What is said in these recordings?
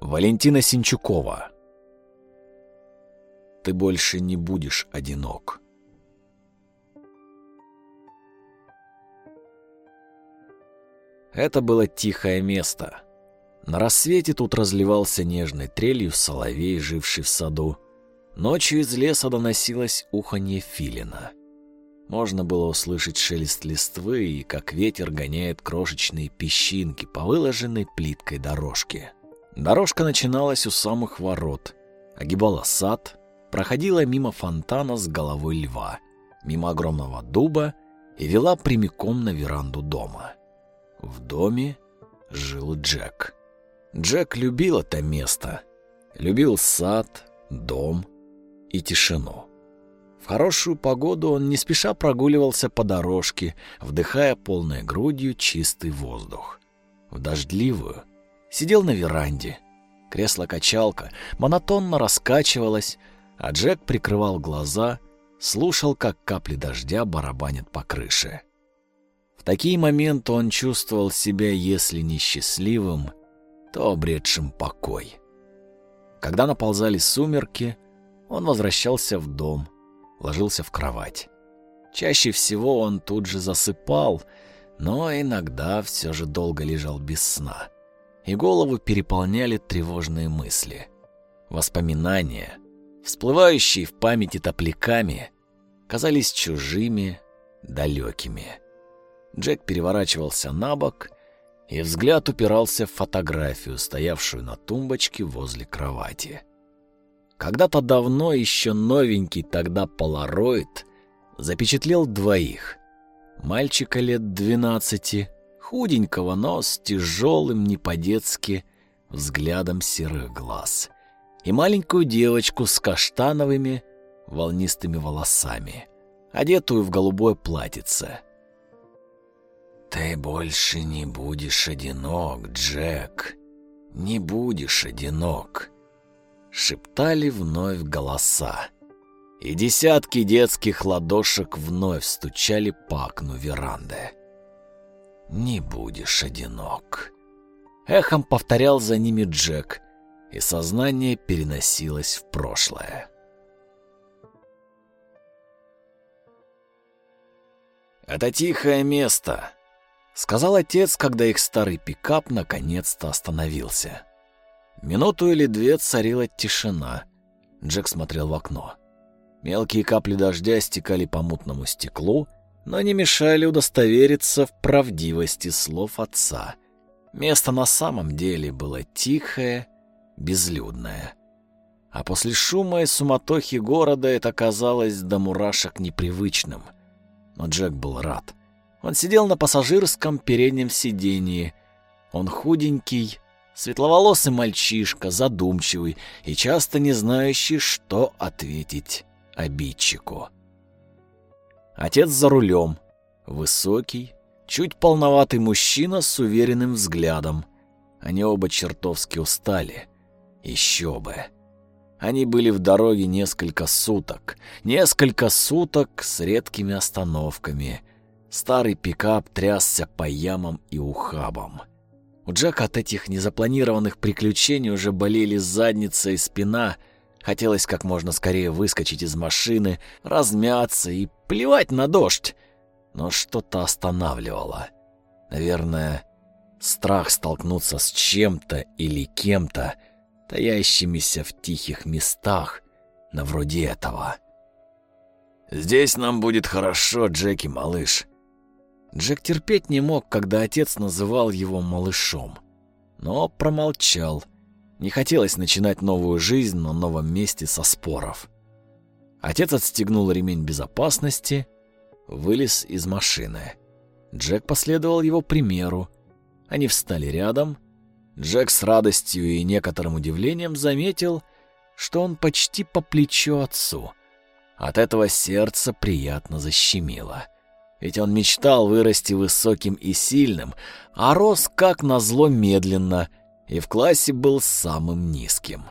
Валентина Синчукова. Ты больше не будешь одинок. Это было тихое место. На рассвете тут разливался нежной трелью соловей, живший в саду. Ночью из леса доносилось уханье филина. Можно было услышать шелест листвы и как ветер гоняет крошечные песчинки по выложенной плиткой дорожке. Дорожка начиналась у самых ворот, огибала сад, проходила мимо фонтана с головой льва, мимо огромного дуба и вела прямиком на веранду дома. В доме жил Джек. Джек любил это место, любил сад, дом и тишину. В хорошую погоду он не спеша прогуливался по дорожке, вдыхая полной грудью чистый воздух. В дождливую сидел на веранде. Кресло-качалка монотонно раскачивалось, а Джек прикрывал глаза, слушал, как капли дождя барабанят по крыше. В такие моменты он чувствовал себя, если не счастливым, то обретшим покой. Когда наползали сумерки, он возвращался в дом, ложился в кровать. Чаще всего он тут же засыпал, но иногда все же долго лежал без сна и голову переполняли тревожные мысли. Воспоминания, всплывающие в памяти топляками, казались чужими, далекими. Джек переворачивался на бок, и взгляд упирался в фотографию, стоявшую на тумбочке возле кровати. Когда-то давно еще новенький тогда полароид запечатлел двоих. Мальчика лет двенадцати худенького, но с тяжелым, не по-детски, взглядом серых глаз, и маленькую девочку с каштановыми, волнистыми волосами, одетую в голубое платьице. «Ты больше не будешь одинок, Джек, не будешь одинок», — шептали вновь голоса. И десятки детских ладошек вновь стучали по окну веранды не будешь одинок. Эхом повторял за ними Джек, и сознание переносилось в прошлое. «Это тихое место», — сказал отец, когда их старый пикап наконец-то остановился. Минуту или две царила тишина. Джек смотрел в окно. Мелкие капли дождя стекали по мутному стеклу, но не мешали удостовериться в правдивости слов отца. Место на самом деле было тихое, безлюдное. А после шума и суматохи города это казалось до мурашек непривычным. Но Джек был рад. Он сидел на пассажирском переднем сидении. Он худенький, светловолосый мальчишка, задумчивый и часто не знающий, что ответить обидчику. Отец за рулем. Высокий, чуть полноватый мужчина с уверенным взглядом. Они оба чертовски устали. Еще бы. Они были в дороге несколько суток. Несколько суток с редкими остановками. Старый пикап трясся по ямам и ухабам. У Джека от этих незапланированных приключений уже болели задница и спина — Хотелось как можно скорее выскочить из машины, размяться и плевать на дождь. Но что-то останавливало. Наверное, страх столкнуться с чем-то или кем-то, таящимися в тихих местах, на вроде этого. «Здесь нам будет хорошо, Джеки, малыш». Джек терпеть не мог, когда отец называл его малышом, но промолчал – не хотелось начинать новую жизнь на новом месте со споров. Отец отстегнул ремень безопасности, вылез из машины. Джек последовал его примеру. Они встали рядом. Джек с радостью и некоторым удивлением заметил, что он почти по плечу отцу. От этого сердце приятно защемило. Ведь он мечтал вырасти высоким и сильным, а рос, как назло, медленно — и в классе был самым низким.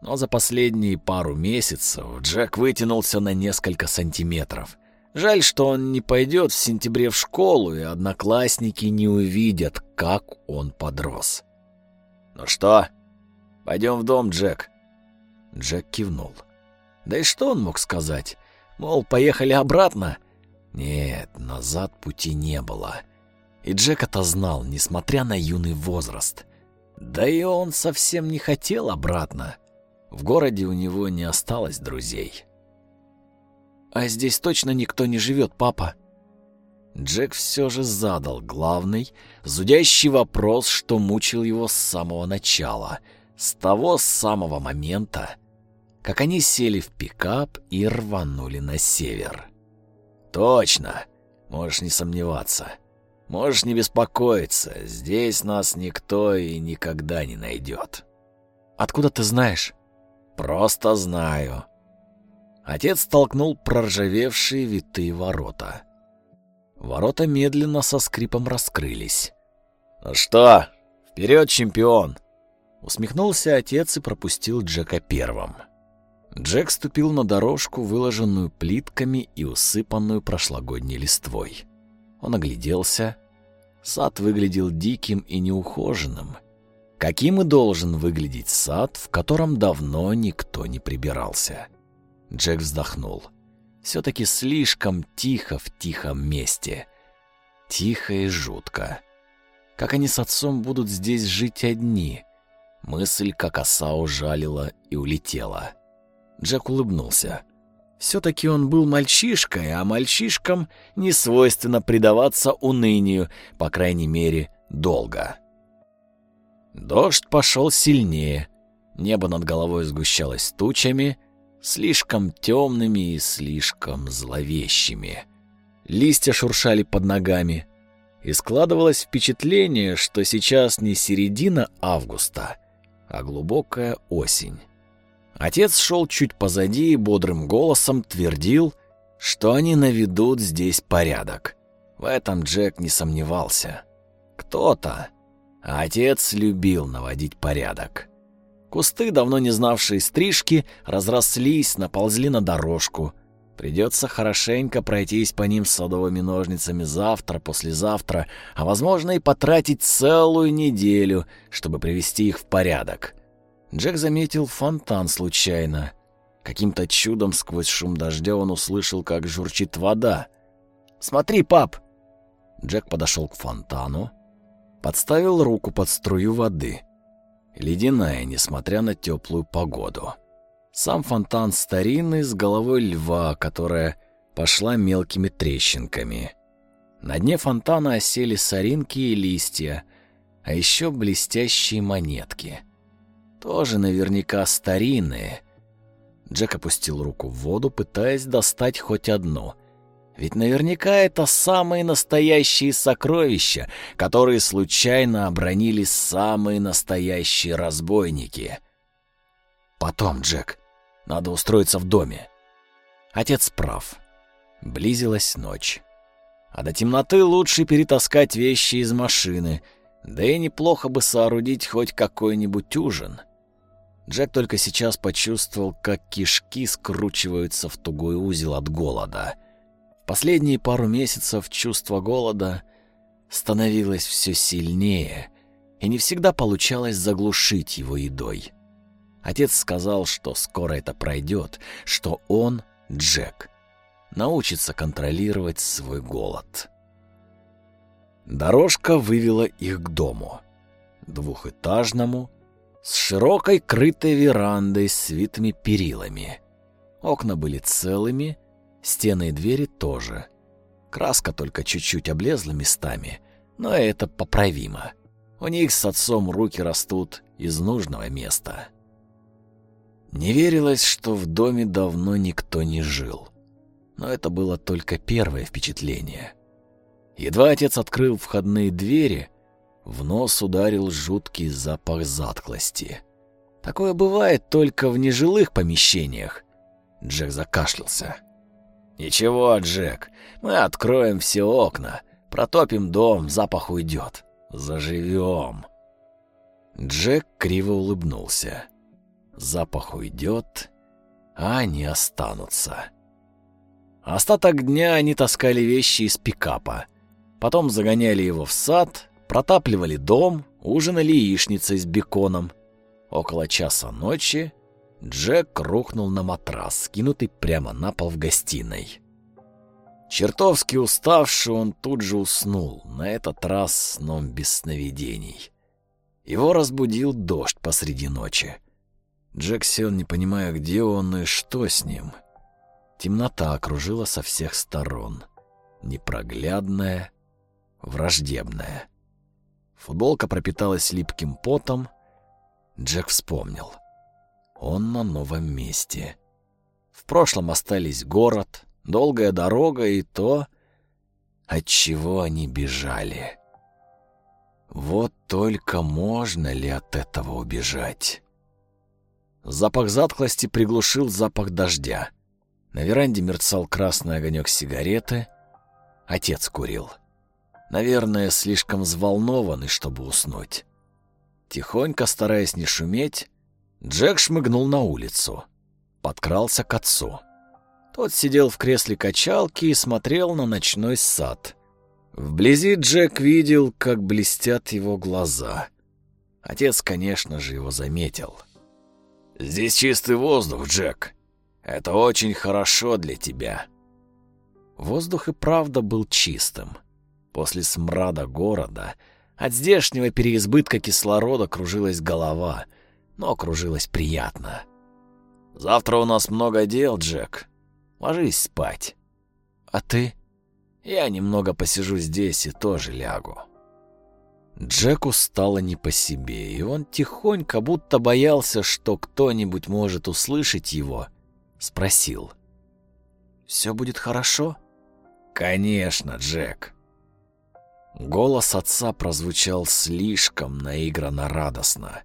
Но за последние пару месяцев Джек вытянулся на несколько сантиметров. Жаль, что он не пойдет в сентябре в школу, и одноклассники не увидят, как он подрос. «Ну что, Пойдем в дом, Джек». Джек кивнул. Да и что он мог сказать? Мол, поехали обратно? Нет, назад пути не было. И Джек это знал, несмотря на юный возраст. Да и он совсем не хотел обратно. В городе у него не осталось друзей. «А здесь точно никто не живет, папа?» Джек все же задал главный, зудящий вопрос, что мучил его с самого начала, с того самого момента, как они сели в пикап и рванули на север. «Точно, можешь не сомневаться. Можешь не беспокоиться, здесь нас никто и никогда не найдет». «Откуда ты знаешь?» «Просто знаю». Отец толкнул проржавевшие витые ворота. Ворота медленно со скрипом раскрылись. «Ну что, вперед, чемпион!» Усмехнулся отец и пропустил Джека первым. Джек ступил на дорожку, выложенную плитками и усыпанную прошлогодней листвой. Он огляделся. Сад выглядел диким и неухоженным. Каким и должен выглядеть сад, в котором давно никто не прибирался. Джек вздохнул. Все-таки слишком тихо в тихом месте. Тихо и жутко. Как они с отцом будут здесь жить одни? Мысль, как оса ужалила и улетела. Джек улыбнулся. Все-таки он был мальчишкой, а мальчишкам не свойственно предаваться унынию, по крайней мере, долго. Дождь пошел сильнее. Небо над головой сгущалось тучами, слишком темными и слишком зловещими. Листья шуршали под ногами, и складывалось впечатление, что сейчас не середина августа, а глубокая осень. Отец шел чуть позади и бодрым голосом твердил, что они наведут здесь порядок. В этом Джек не сомневался. Кто-то, а отец любил наводить порядок. Кусты, давно не знавшие стрижки, разрослись, наползли на дорожку. Придется хорошенько пройтись по ним с садовыми ножницами завтра, послезавтра, а, возможно, и потратить целую неделю, чтобы привести их в порядок. Джек заметил фонтан случайно. Каким-то чудом сквозь шум дождя он услышал, как журчит вода. «Смотри, пап!» Джек подошел к фонтану, подставил руку под струю воды. Ледяная, несмотря на теплую погоду. Сам фонтан старинный, с головой льва, которая пошла мелкими трещинками. На дне фонтана осели соринки и листья, а еще блестящие монетки — тоже наверняка старинные. Джек опустил руку в воду, пытаясь достать хоть одну. Ведь наверняка это самые настоящие сокровища, которые случайно обронили самые настоящие разбойники. Потом, Джек, надо устроиться в доме. Отец прав. Близилась ночь. А до темноты лучше перетаскать вещи из машины, да и неплохо бы соорудить хоть какой-нибудь ужин. Джек только сейчас почувствовал, как кишки скручиваются в тугой узел от голода. Последние пару месяцев чувство голода становилось все сильнее, и не всегда получалось заглушить его едой. Отец сказал, что скоро это пройдет, что он, Джек, научится контролировать свой голод. Дорожка вывела их к дому. Двухэтажному, с широкой крытой верандой с витыми перилами. Окна были целыми, стены и двери тоже. Краска только чуть-чуть облезла местами, но это поправимо. У них с отцом руки растут из нужного места. Не верилось, что в доме давно никто не жил. Но это было только первое впечатление. Едва отец открыл входные двери, в нос ударил жуткий запах затклости. Такое бывает только в нежилых помещениях. Джек закашлялся. «Ничего, Джек, мы откроем все окна, протопим дом, запах уйдет. Заживем». Джек криво улыбнулся. Запах уйдет, а они останутся. Остаток дня они таскали вещи из пикапа. Потом загоняли его в сад, Протапливали дом, ужинали яичницей с беконом. Около часа ночи Джек рухнул на матрас, скинутый прямо на пол в гостиной. Чертовски уставший, он тут же уснул, на этот раз сном без сновидений. Его разбудил дождь посреди ночи. Джек сел, не понимая, где он и что с ним. Темнота окружила со всех сторон. Непроглядная, враждебная. Футболка пропиталась липким потом. Джек вспомнил. Он на новом месте. В прошлом остались город, долгая дорога и то, от чего они бежали. Вот только можно ли от этого убежать? Запах затхлости приглушил запах дождя. На веранде мерцал красный огонек сигареты. Отец курил. Наверное, слишком взволнованный, чтобы уснуть. Тихонько, стараясь не шуметь, Джек шмыгнул на улицу. Подкрался к отцу. Тот сидел в кресле качалки и смотрел на ночной сад. Вблизи Джек видел, как блестят его глаза. Отец, конечно же, его заметил. «Здесь чистый воздух, Джек. Это очень хорошо для тебя». Воздух и правда был чистым. После смрада города от здешнего переизбытка кислорода кружилась голова — но кружилась приятно. «Завтра у нас много дел, Джек. Ложись спать. А ты?» «Я немного посижу здесь и тоже лягу». Джеку стало не по себе, и он тихонько, будто боялся, что кто-нибудь может услышать его, спросил. «Все будет хорошо?» «Конечно, Джек». Голос отца прозвучал слишком наигранно радостно.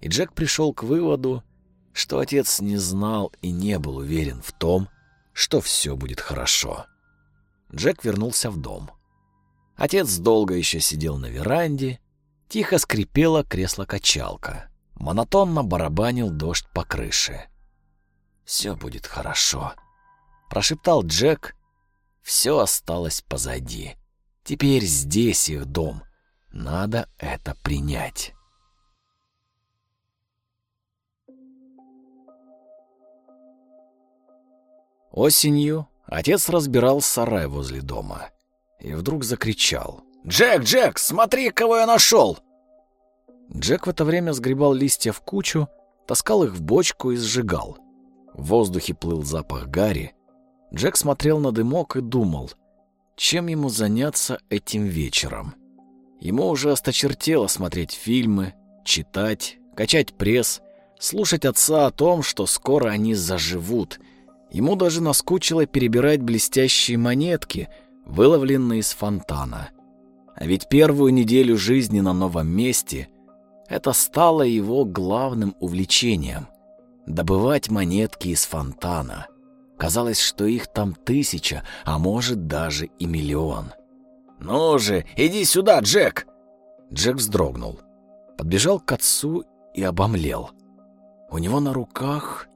И Джек пришел к выводу, что отец не знал и не был уверен в том, что все будет хорошо. Джек вернулся в дом. Отец долго еще сидел на веранде, тихо скрипело кресло-качалка. Монотонно барабанил дождь по крыше. «Все будет хорошо», — прошептал Джек. «Все осталось позади. Теперь здесь их дом. Надо это принять». Осенью отец разбирал сарай возле дома и вдруг закричал. «Джек, Джек, смотри, кого я нашел!» Джек в это время сгребал листья в кучу, таскал их в бочку и сжигал. В воздухе плыл запах гари. Джек смотрел на дымок и думал, чем ему заняться этим вечером. Ему уже осточертело смотреть фильмы, читать, качать пресс, слушать отца о том, что скоро они заживут — Ему даже наскучило перебирать блестящие монетки, выловленные из фонтана. А ведь первую неделю жизни на новом месте это стало его главным увлечением — добывать монетки из фонтана. Казалось, что их там тысяча, а может даже и миллион. «Ну же, иди сюда, Джек!» Джек вздрогнул, подбежал к отцу и обомлел. У него на руках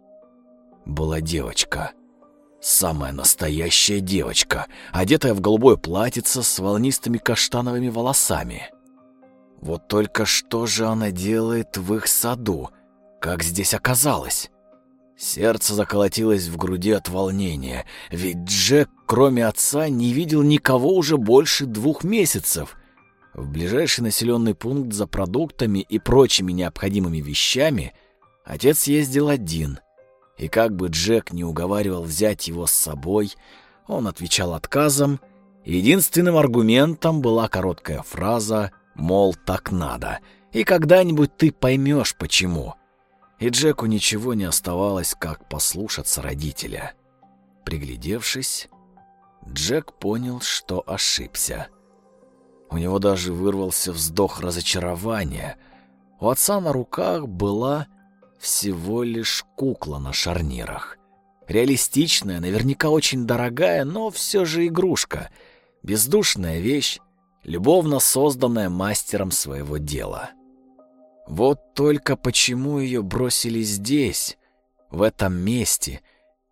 была девочка. Самая настоящая девочка, одетая в голубое платьице с волнистыми каштановыми волосами. Вот только что же она делает в их саду? Как здесь оказалось? Сердце заколотилось в груди от волнения, ведь Джек, кроме отца, не видел никого уже больше двух месяцев. В ближайший населенный пункт за продуктами и прочими необходимыми вещами отец ездил один, и как бы Джек не уговаривал взять его с собой, он отвечал отказом. Единственным аргументом была короткая фраза «мол, так надо», и когда-нибудь ты поймешь, почему. И Джеку ничего не оставалось, как послушаться родителя. Приглядевшись, Джек понял, что ошибся. У него даже вырвался вздох разочарования. У отца на руках была всего лишь кукла на шарнирах. Реалистичная, наверняка очень дорогая, но все же игрушка. Бездушная вещь, любовно созданная мастером своего дела. Вот только почему ее бросили здесь, в этом месте,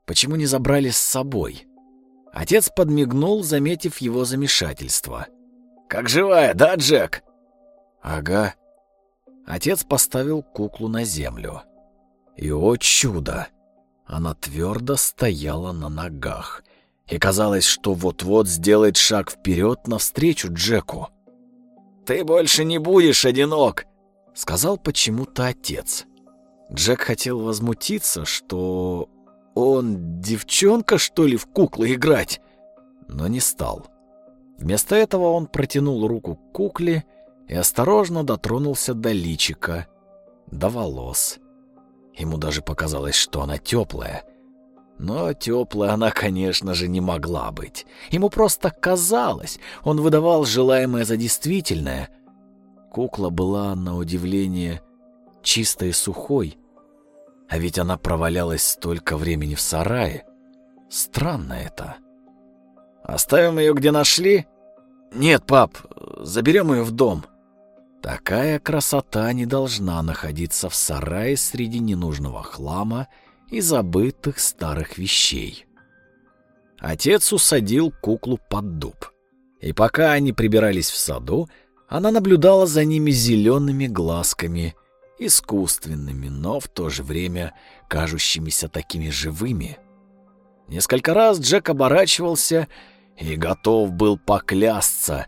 почему не забрали с собой? Отец подмигнул, заметив его замешательство. «Как живая, да, Джек?» «Ага», Отец поставил куклу на землю. И, о чудо, она твердо стояла на ногах. И казалось, что вот-вот сделает шаг вперед навстречу Джеку. «Ты больше не будешь одинок», — сказал почему-то отец. Джек хотел возмутиться, что он девчонка, что ли, в куклы играть, но не стал. Вместо этого он протянул руку к кукле и осторожно дотронулся до личика, до волос. Ему даже показалось, что она теплая. Но теплая она, конечно же, не могла быть. Ему просто казалось, он выдавал желаемое за действительное. Кукла была, на удивление, чистой и сухой. А ведь она провалялась столько времени в сарае. Странно это. «Оставим ее, где нашли?» «Нет, пап, заберем ее в дом». Такая красота не должна находиться в сарае среди ненужного хлама и забытых старых вещей. Отец усадил куклу под дуб. И пока они прибирались в саду, она наблюдала за ними зелеными глазками, искусственными, но в то же время кажущимися такими живыми. Несколько раз Джек оборачивался и готов был поклясться,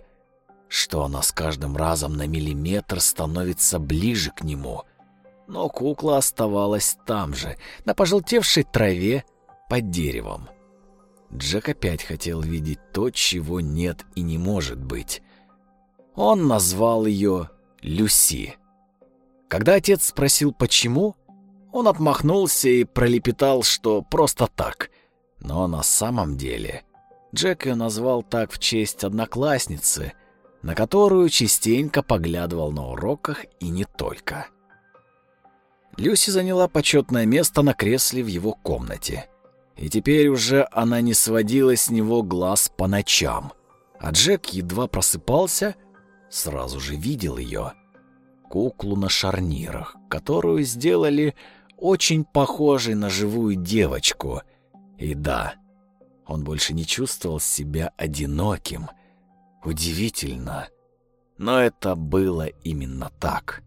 что она с каждым разом на миллиметр становится ближе к нему. Но кукла оставалась там же, на пожелтевшей траве под деревом. Джек опять хотел видеть то, чего нет и не может быть. Он назвал ее Люси. Когда отец спросил, почему, он отмахнулся и пролепетал, что просто так. Но на самом деле Джек ее назвал так в честь одноклассницы — на которую частенько поглядывал на уроках и не только. Люси заняла почетное место на кресле в его комнате. И теперь уже она не сводила с него глаз по ночам. А Джек едва просыпался, сразу же видел ее. Куклу на шарнирах, которую сделали очень похожей на живую девочку. И да, он больше не чувствовал себя одиноким — Удивительно, но это было именно так.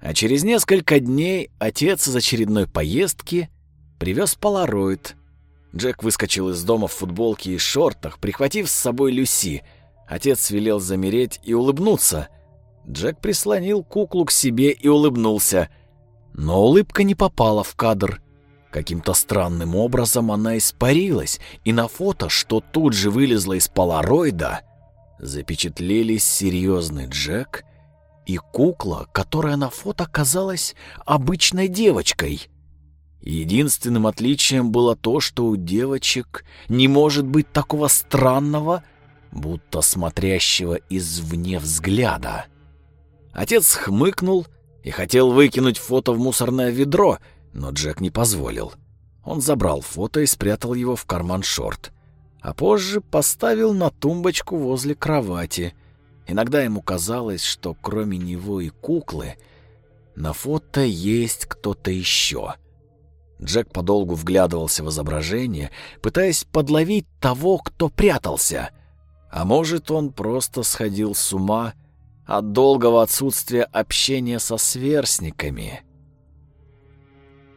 А через несколько дней отец из очередной поездки привез полароид. Джек выскочил из дома в футболке и шортах, прихватив с собой Люси. Отец велел замереть и улыбнуться. Джек прислонил куклу к себе и улыбнулся. Но улыбка не попала в кадр. Каким-то странным образом она испарилась, и на фото, что тут же вылезло из полароида, запечатлелись серьезный Джек и кукла, которая на фото казалась обычной девочкой. Единственным отличием было то, что у девочек не может быть такого странного, будто смотрящего извне взгляда. Отец хмыкнул и хотел выкинуть фото в мусорное ведро — но Джек не позволил. Он забрал фото и спрятал его в карман шорт, а позже поставил на тумбочку возле кровати. Иногда ему казалось, что кроме него и куклы на фото есть кто-то еще. Джек подолгу вглядывался в изображение, пытаясь подловить того, кто прятался. А может, он просто сходил с ума от долгого отсутствия общения со сверстниками.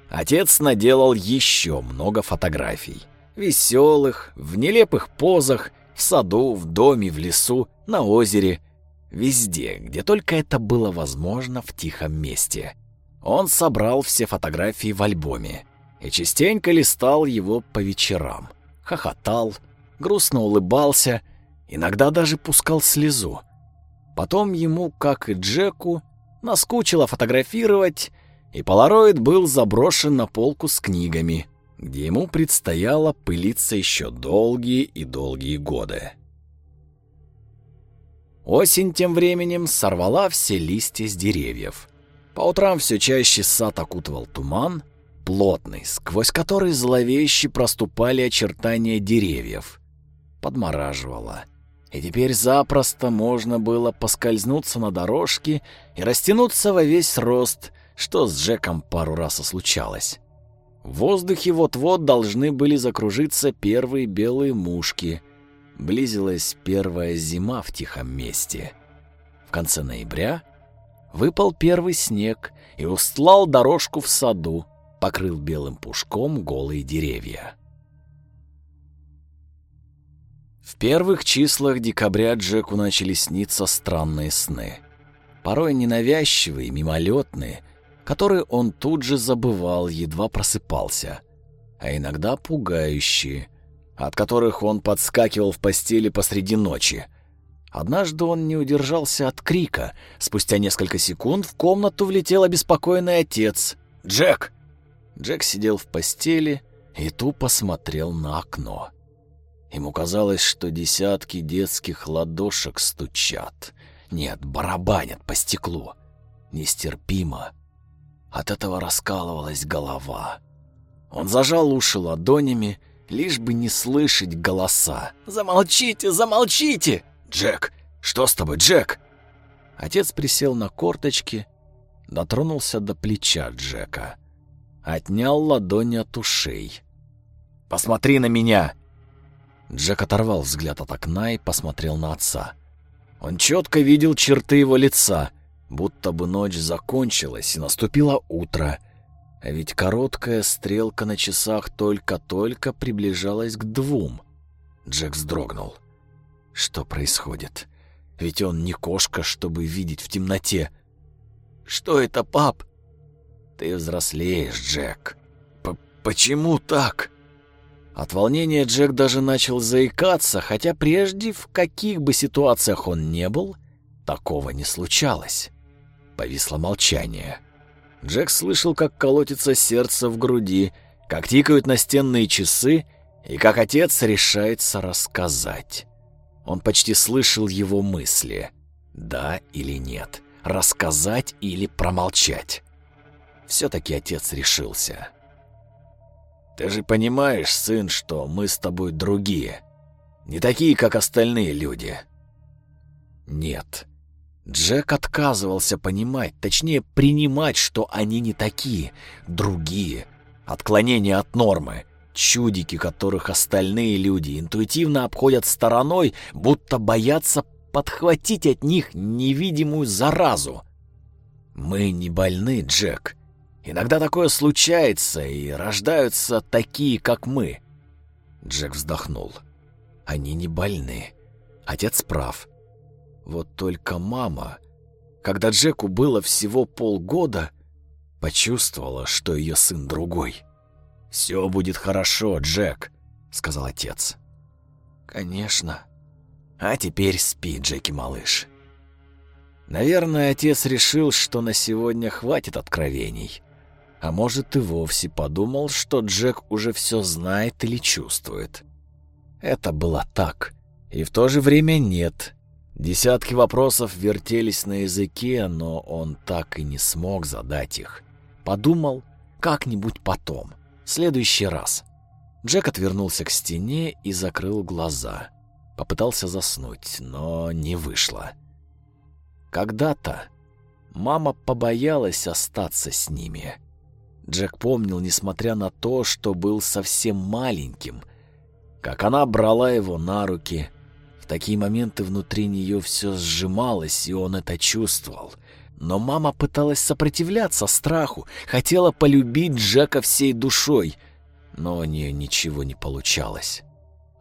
Отец наделал еще много фотографий. Веселых, в нелепых позах, в саду, в доме, в лесу, на озере. Везде, где только это было возможно в тихом месте. Он собрал все фотографии в альбоме и частенько листал его по вечерам. Хохотал, грустно улыбался, иногда даже пускал слезу. Потом ему, как и Джеку, наскучило фотографировать, и полароид был заброшен на полку с книгами, где ему предстояло пылиться еще долгие и долгие годы. Осень тем временем сорвала все листья с деревьев. По утрам все чаще сад окутывал туман, плотный, сквозь который зловеще проступали очертания деревьев. Подмораживало. И теперь запросто можно было поскользнуться на дорожке и растянуться во весь рост, что с Джеком пару раз и случалось. В воздухе вот-вот должны были закружиться первые белые мушки. Близилась первая зима в тихом месте. В конце ноября выпал первый снег и устлал дорожку в саду, покрыл белым пушком голые деревья. В первых числах декабря Джеку начали сниться странные сны. Порой ненавязчивые, мимолетные, которые он тут же забывал, едва просыпался, а иногда пугающие, от которых он подскакивал в постели посреди ночи. Однажды он не удержался от крика. Спустя несколько секунд в комнату влетел обеспокоенный отец. «Джек!» Джек сидел в постели и тупо смотрел на окно. Ему казалось, что десятки детских ладошек стучат. Нет, барабанят по стеклу. Нестерпимо. От этого раскалывалась голова. Он зажал уши ладонями, лишь бы не слышать голоса. «Замолчите, замолчите!» «Джек! Что с тобой, Джек?» Отец присел на корточки, дотронулся до плеча Джека. Отнял ладони от ушей. «Посмотри на меня!» Джек оторвал взгляд от окна и посмотрел на отца. Он четко видел черты его лица, будто бы ночь закончилась и наступило утро. А ведь короткая стрелка на часах только-только приближалась к двум. Джек вздрогнул. Что происходит? Ведь он не кошка, чтобы видеть в темноте. Что это, пап? Ты взрослеешь, Джек. П Почему так? От волнения Джек даже начал заикаться, хотя прежде в каких бы ситуациях он не был, такого не случалось. Повисло молчание. Джек слышал, как колотится сердце в груди, как тикают настенные часы и как отец решается рассказать. Он почти слышал его мысли. Да или нет, рассказать или промолчать. Все-таки отец решился. Ты же понимаешь, сын, что мы с тобой другие. Не такие, как остальные люди. Нет. Джек отказывался понимать, точнее, принимать, что они не такие, другие. Отклонения от нормы. Чудики, которых остальные люди интуитивно обходят стороной, будто боятся подхватить от них невидимую заразу. Мы не больны, Джек. Иногда такое случается, и рождаются такие, как мы. Джек вздохнул. Они не больны. Отец прав. Вот только мама, когда Джеку было всего полгода, почувствовала, что ее сын другой. «Все будет хорошо, Джек», — сказал отец. «Конечно. А теперь спи, Джеки, малыш». Наверное, отец решил, что на сегодня хватит откровений. А может, и вовсе подумал, что Джек уже все знает или чувствует. Это было так. И в то же время нет. Десятки вопросов вертелись на языке, но он так и не смог задать их. Подумал, как-нибудь потом, в следующий раз. Джек отвернулся к стене и закрыл глаза. Попытался заснуть, но не вышло. Когда-то мама побоялась остаться с ними — Джек помнил, несмотря на то, что был совсем маленьким, как она брала его на руки. В такие моменты внутри нее все сжималось, и он это чувствовал. Но мама пыталась сопротивляться страху, хотела полюбить Джека всей душой, но у нее ничего не получалось.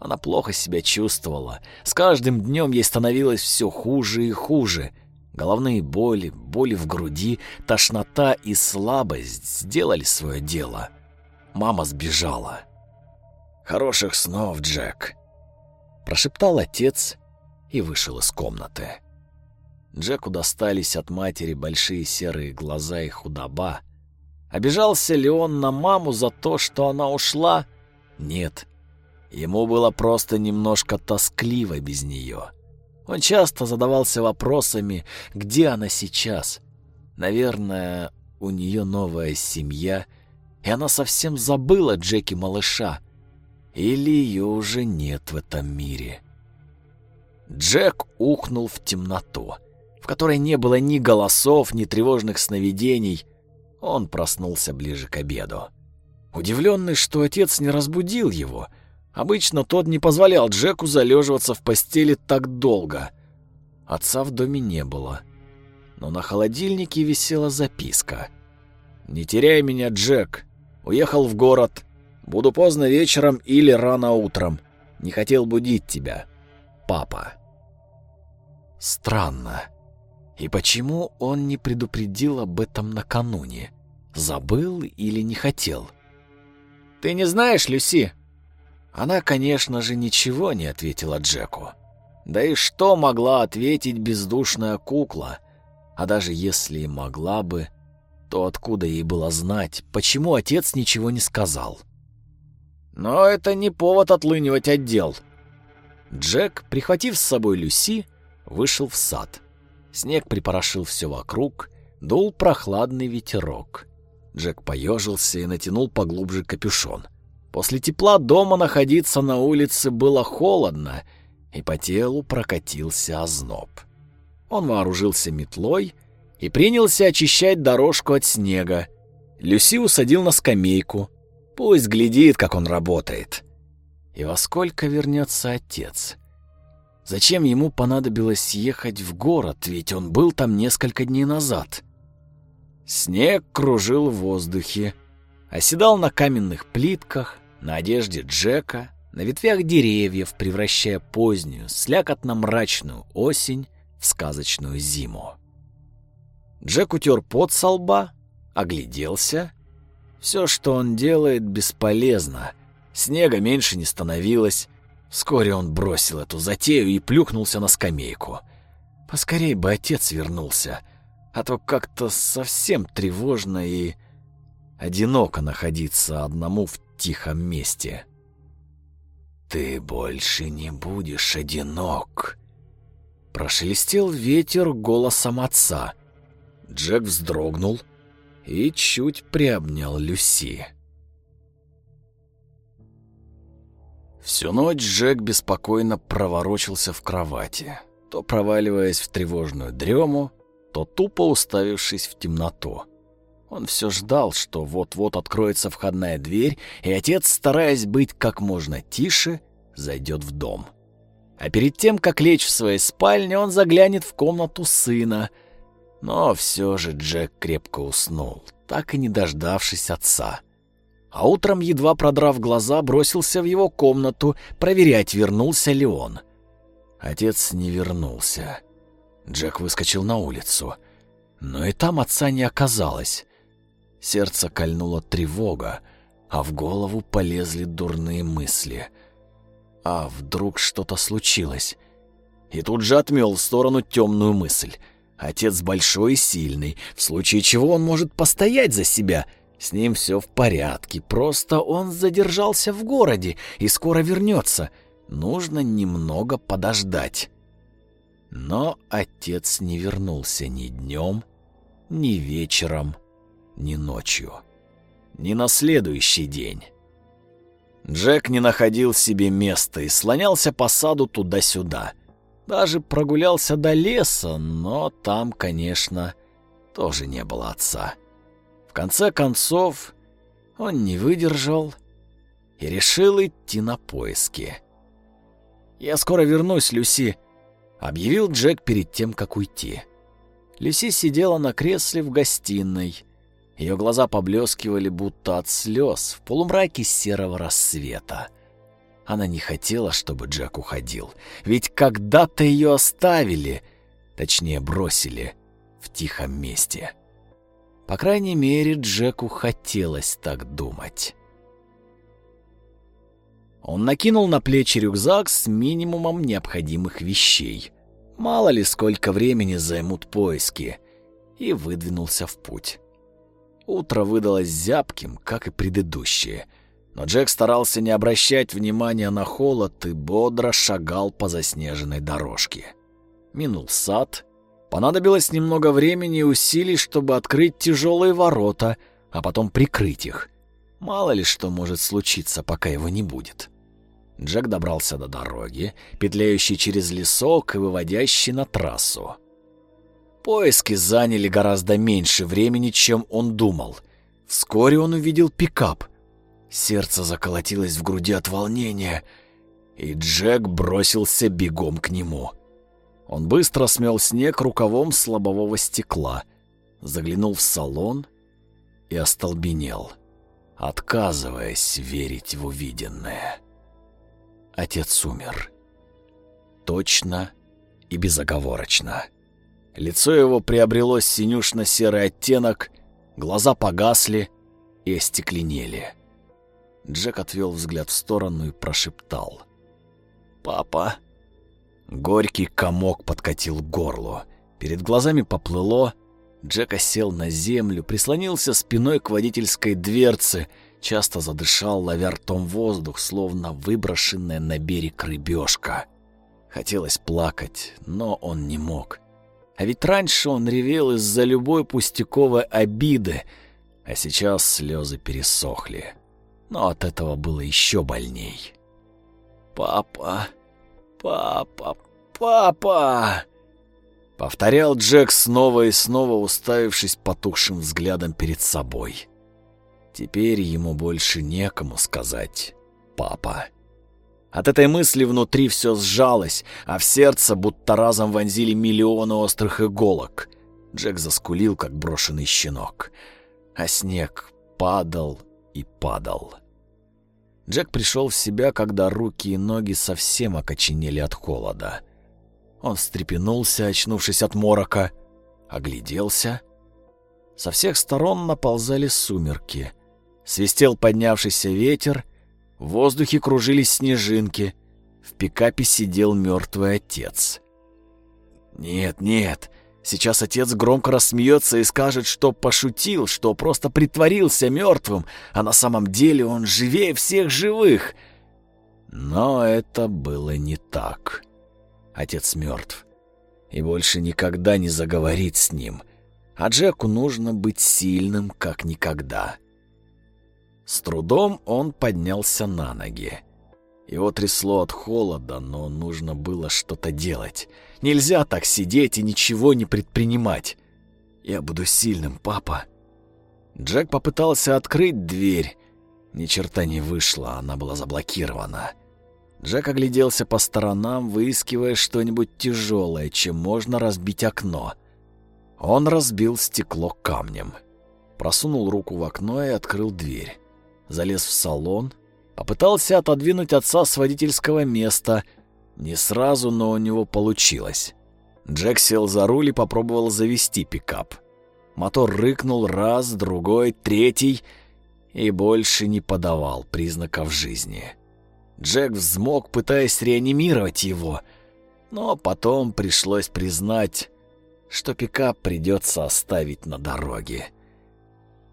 Она плохо себя чувствовала. С каждым днем ей становилось все хуже и хуже. Головные боли, боли в груди, тошнота и слабость сделали свое дело. Мама сбежала. «Хороших снов, Джек!» Прошептал отец и вышел из комнаты. Джеку достались от матери большие серые глаза и худоба. Обижался ли он на маму за то, что она ушла? Нет. Ему было просто немножко тоскливо без нее. Он часто задавался вопросами, где она сейчас. Наверное, у нее новая семья, и она совсем забыла Джеки-малыша. Или ее уже нет в этом мире. Джек ухнул в темноту, в которой не было ни голосов, ни тревожных сновидений. Он проснулся ближе к обеду. Удивленный, что отец не разбудил его — Обычно тот не позволял Джеку залеживаться в постели так долго. Отца в доме не было. но на холодильнике висела записка. «Не теряй меня, Джек. Уехал в город. Буду поздно вечером или рано утром. Не хотел будить тебя. Папа». Странно. И почему он не предупредил об этом накануне? Забыл или не хотел? «Ты не знаешь, Люси?» Она, конечно же, ничего не ответила Джеку. Да и что могла ответить бездушная кукла? А даже если и могла бы, то откуда ей было знать, почему отец ничего не сказал? Но это не повод отлынивать отдел. Джек, прихватив с собой Люси, вышел в сад. Снег припорошил все вокруг, дул прохладный ветерок. Джек поежился и натянул поглубже капюшон. После тепла дома находиться на улице было холодно, и по телу прокатился озноб. Он вооружился метлой и принялся очищать дорожку от снега. Люси усадил на скамейку. Пусть глядит, как он работает. И во сколько вернется отец? Зачем ему понадобилось ехать в город, ведь он был там несколько дней назад? Снег кружил в воздухе, оседал на каменных плитках, на одежде Джека, на ветвях деревьев, превращая позднюю, слякотно-мрачную осень в сказочную зиму. Джек утер пот со лба, огляделся. Все, что он делает, бесполезно. Снега меньше не становилось. Вскоре он бросил эту затею и плюхнулся на скамейку. Поскорей бы отец вернулся, а то как-то совсем тревожно и одиноко находиться одному в тихом месте. «Ты больше не будешь одинок», — прошелестел ветер голосом отца. Джек вздрогнул и чуть приобнял Люси. Всю ночь Джек беспокойно проворочился в кровати, то проваливаясь в тревожную дрему, то тупо уставившись в темноту. Он все ждал, что вот-вот откроется входная дверь, и отец, стараясь быть как можно тише, зайдет в дом. А перед тем, как лечь в своей спальне, он заглянет в комнату сына. Но все же Джек крепко уснул, так и не дождавшись отца. А утром, едва продрав глаза, бросился в его комнату проверять, вернулся ли он. Отец не вернулся. Джек выскочил на улицу. Но и там отца не оказалось. Сердце кольнула тревога, а в голову полезли дурные мысли. А вдруг что-то случилось? И тут же отмел в сторону темную мысль. Отец большой и сильный, в случае чего он может постоять за себя. С ним все в порядке, просто он задержался в городе и скоро вернется. Нужно немного подождать. Но отец не вернулся ни днем, ни вечером, ни ночью, ни на следующий день. Джек не находил себе места и слонялся по саду туда-сюда. Даже прогулялся до леса, но там, конечно, тоже не было отца. В конце концов, он не выдержал и решил идти на поиски. «Я скоро вернусь, Люси», — объявил Джек перед тем, как уйти. Люси сидела на кресле в гостиной, ее глаза поблескивали, будто от слез, в полумраке серого рассвета. Она не хотела, чтобы Джек уходил, ведь когда-то ее оставили, точнее бросили, в тихом месте. По крайней мере, Джеку хотелось так думать. Он накинул на плечи рюкзак с минимумом необходимых вещей. Мало ли, сколько времени займут поиски, и выдвинулся в путь. Утро выдалось зябким, как и предыдущее. Но Джек старался не обращать внимания на холод и бодро шагал по заснеженной дорожке. Минул сад. Понадобилось немного времени и усилий, чтобы открыть тяжелые ворота, а потом прикрыть их. Мало ли что может случиться, пока его не будет. Джек добрался до дороги, петляющей через лесок и выводящей на трассу. Поиски заняли гораздо меньше времени, чем он думал. Вскоре он увидел пикап. Сердце заколотилось в груди от волнения, и Джек бросился бегом к нему. Он быстро смел снег рукавом с лобового стекла, заглянул в салон и остолбенел, отказываясь верить в увиденное. Отец умер. Точно и безоговорочно. Лицо его приобрело синюшно-серый оттенок, глаза погасли и остекленели. Джек отвел взгляд в сторону и прошептал. «Папа!» Горький комок подкатил к горлу. Перед глазами поплыло. Джек сел на землю, прислонился спиной к водительской дверце, часто задышал, ловя ртом воздух, словно выброшенная на берег рыбешка. Хотелось плакать, но он не мог. А ведь раньше он ревел из-за любой пустяковой обиды, а сейчас слезы пересохли. Но от этого было еще больней. «Папа, папа, папа!» Повторял Джек снова и снова, уставившись потухшим взглядом перед собой. Теперь ему больше некому сказать «папа». От этой мысли внутри все сжалось, а в сердце будто разом вонзили миллионы острых иголок. Джек заскулил, как брошенный щенок. А снег падал и падал. Джек пришел в себя, когда руки и ноги совсем окоченели от холода. Он встрепенулся, очнувшись от морока, огляделся. Со всех сторон наползали сумерки. Свистел поднявшийся ветер, в воздухе кружились снежинки. В пикапе сидел мертвый отец. Нет, нет, сейчас отец громко рассмеется и скажет, что пошутил, что просто притворился мертвым, а на самом деле он живее всех живых. Но это было не так. Отец мертв и больше никогда не заговорит с ним, а Джеку нужно быть сильным, как никогда. — с трудом он поднялся на ноги. Его трясло от холода, но нужно было что-то делать. Нельзя так сидеть и ничего не предпринимать. «Я буду сильным, папа». Джек попытался открыть дверь. Ни черта не вышло, она была заблокирована. Джек огляделся по сторонам, выискивая что-нибудь тяжелое, чем можно разбить окно. Он разбил стекло камнем. Просунул руку в окно и открыл дверь залез в салон, попытался отодвинуть отца с водительского места. Не сразу, но у него получилось. Джек сел за руль и попробовал завести пикап. Мотор рыкнул раз, другой, третий и больше не подавал признаков жизни. Джек взмок, пытаясь реанимировать его, но потом пришлось признать, что пикап придется оставить на дороге.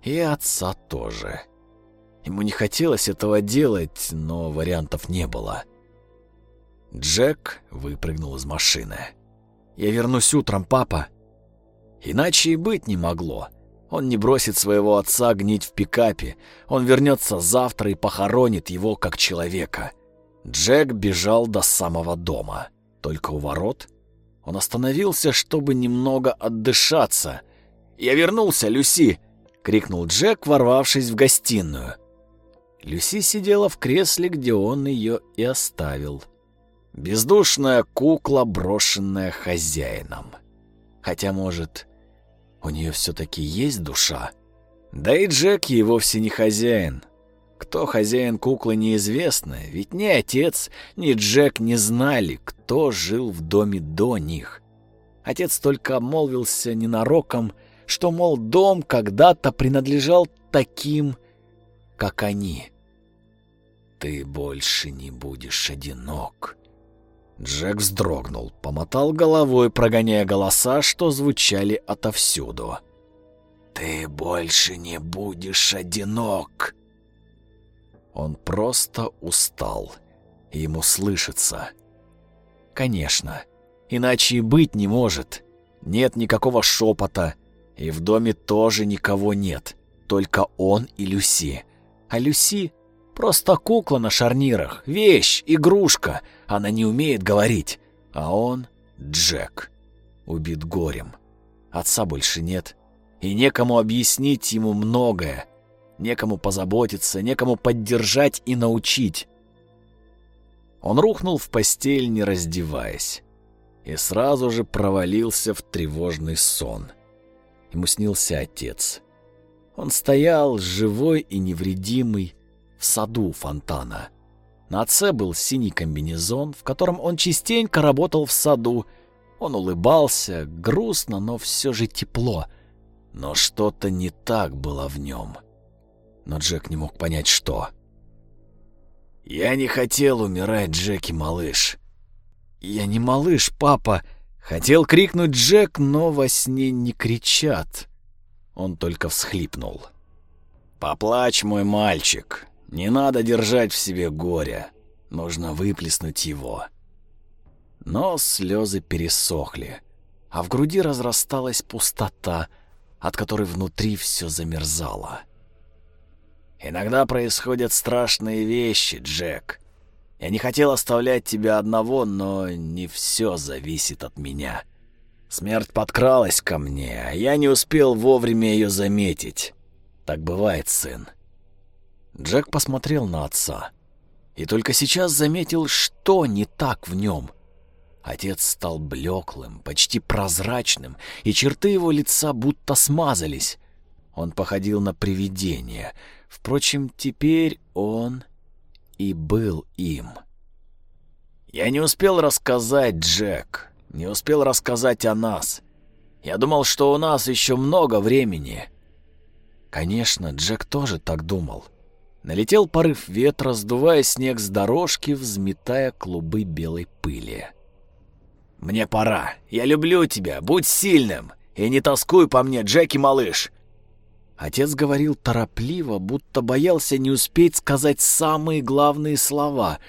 И отца тоже. Ему не хотелось этого делать, но вариантов не было. Джек выпрыгнул из машины. «Я вернусь утром, папа». Иначе и быть не могло. Он не бросит своего отца гнить в пикапе. Он вернется завтра и похоронит его как человека. Джек бежал до самого дома. Только у ворот он остановился, чтобы немного отдышаться. «Я вернулся, Люси!» — крикнул Джек, ворвавшись в гостиную. Люси сидела в кресле, где он ее и оставил. Бездушная кукла, брошенная хозяином. Хотя, может, у нее все-таки есть душа? Да и Джек ей вовсе не хозяин. Кто хозяин куклы, неизвестно, ведь ни отец, ни Джек не знали, кто жил в доме до них. Отец только обмолвился ненароком, что, мол, дом когда-то принадлежал таким, как они. «Ты больше не будешь одинок». Джек вздрогнул, помотал головой, прогоняя голоса, что звучали отовсюду. «Ты больше не будешь одинок». Он просто устал. Ему слышится. Конечно, иначе и быть не может. Нет никакого шепота, и в доме тоже никого нет. Только он и Люси а Люси просто кукла на шарнирах, вещь, игрушка. Она не умеет говорить. А он Джек, убит горем. Отца больше нет, и некому объяснить ему многое, некому позаботиться, некому поддержать и научить. Он рухнул в постель, не раздеваясь. и сразу же провалился в тревожный сон. Ему снился отец. Он стоял живой и невредимый в саду фонтана. На отце был синий комбинезон, в котором он частенько работал в саду. Он улыбался, грустно, но все же тепло. Но что-то не так было в нем. Но Джек не мог понять, что. «Я не хотел умирать, Джеки, малыш». «Я не малыш, папа!» Хотел крикнуть Джек, но во сне не кричат. Он только всхлипнул. «Поплачь, мой мальчик. Не надо держать в себе горя. Нужно выплеснуть его». Но слезы пересохли, а в груди разрасталась пустота, от которой внутри все замерзало. «Иногда происходят страшные вещи, Джек. Я не хотел оставлять тебя одного, но не все зависит от меня. Смерть подкралась ко мне, а я не успел вовремя ее заметить. Так бывает, сын». Джек посмотрел на отца и только сейчас заметил, что не так в нем. Отец стал блеклым, почти прозрачным, и черты его лица будто смазались. Он походил на привидение. Впрочем, теперь он и был им. «Я не успел рассказать, Джек, не успел рассказать о нас. Я думал, что у нас еще много времени». Конечно, Джек тоже так думал. Налетел порыв ветра, сдувая снег с дорожки, взметая клубы белой пыли. «Мне пора. Я люблю тебя. Будь сильным. И не тоскуй по мне, Джеки, малыш». Отец говорил торопливо, будто боялся не успеть сказать самые главные слова,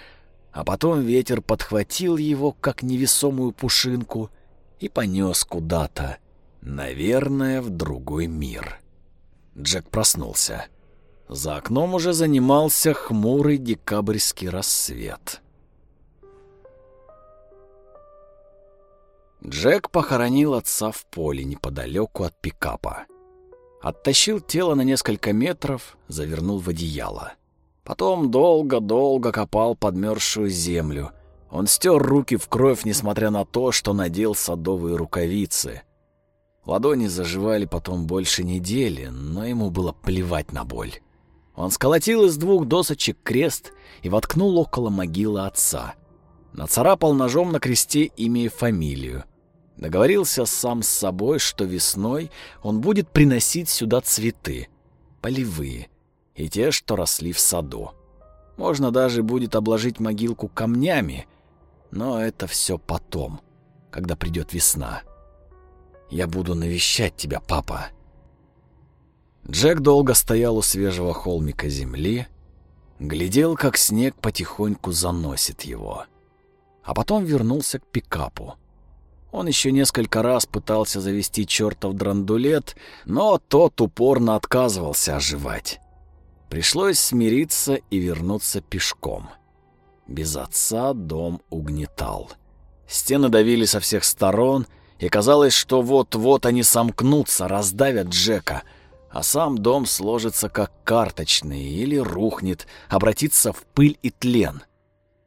а потом ветер подхватил его, как невесомую пушинку, и понес куда-то, наверное, в другой мир. Джек проснулся. За окном уже занимался хмурый декабрьский рассвет. Джек похоронил отца в поле неподалеку от пикапа. Оттащил тело на несколько метров, завернул в одеяло. Потом долго-долго копал подмерзшую землю. Он стер руки в кровь, несмотря на то, что надел садовые рукавицы. Ладони заживали потом больше недели, но ему было плевать на боль. Он сколотил из двух досочек крест и воткнул около могилы отца. Нацарапал ножом на кресте имя и фамилию. Договорился сам с собой, что весной он будет приносить сюда цветы, полевые, и те, что росли в саду. Можно даже будет обложить могилку камнями, но это все потом, когда придет весна. Я буду навещать тебя, папа. Джек долго стоял у свежего холмика земли, глядел, как снег потихоньку заносит его, а потом вернулся к пикапу. Он еще несколько раз пытался завести чертов драндулет, но тот упорно отказывался оживать. Пришлось смириться и вернуться пешком. Без отца дом угнетал. Стены давили со всех сторон, и казалось, что вот-вот они сомкнутся, раздавят Джека, а сам дом сложится как карточный или рухнет, обратится в пыль и тлен.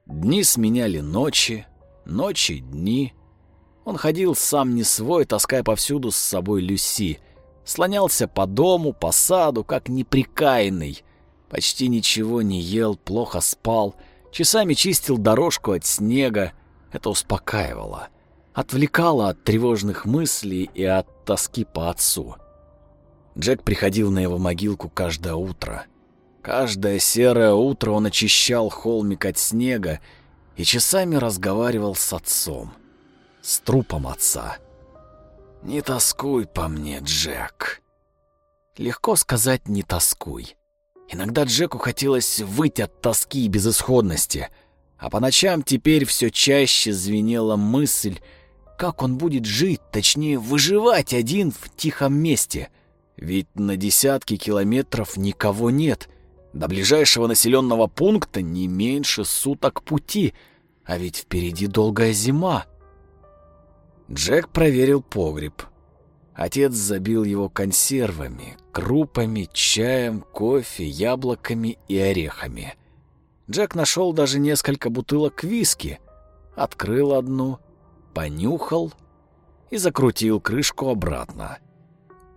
Дни сменяли ночи, ночи — дни — он ходил сам не свой, таская повсюду с собой Люси. Слонялся по дому, по саду, как неприкаянный. Почти ничего не ел, плохо спал. Часами чистил дорожку от снега. Это успокаивало. Отвлекало от тревожных мыслей и от тоски по отцу. Джек приходил на его могилку каждое утро. Каждое серое утро он очищал холмик от снега и часами разговаривал с отцом с трупом отца. «Не тоскуй по мне, Джек». Легко сказать «не тоскуй». Иногда Джеку хотелось выйти от тоски и безысходности, а по ночам теперь все чаще звенела мысль, как он будет жить, точнее выживать один в тихом месте. Ведь на десятки километров никого нет. До ближайшего населенного пункта не меньше суток пути, а ведь впереди долгая зима. Джек проверил погреб. Отец забил его консервами, крупами, чаем, кофе, яблоками и орехами. Джек нашел даже несколько бутылок виски, открыл одну, понюхал и закрутил крышку обратно.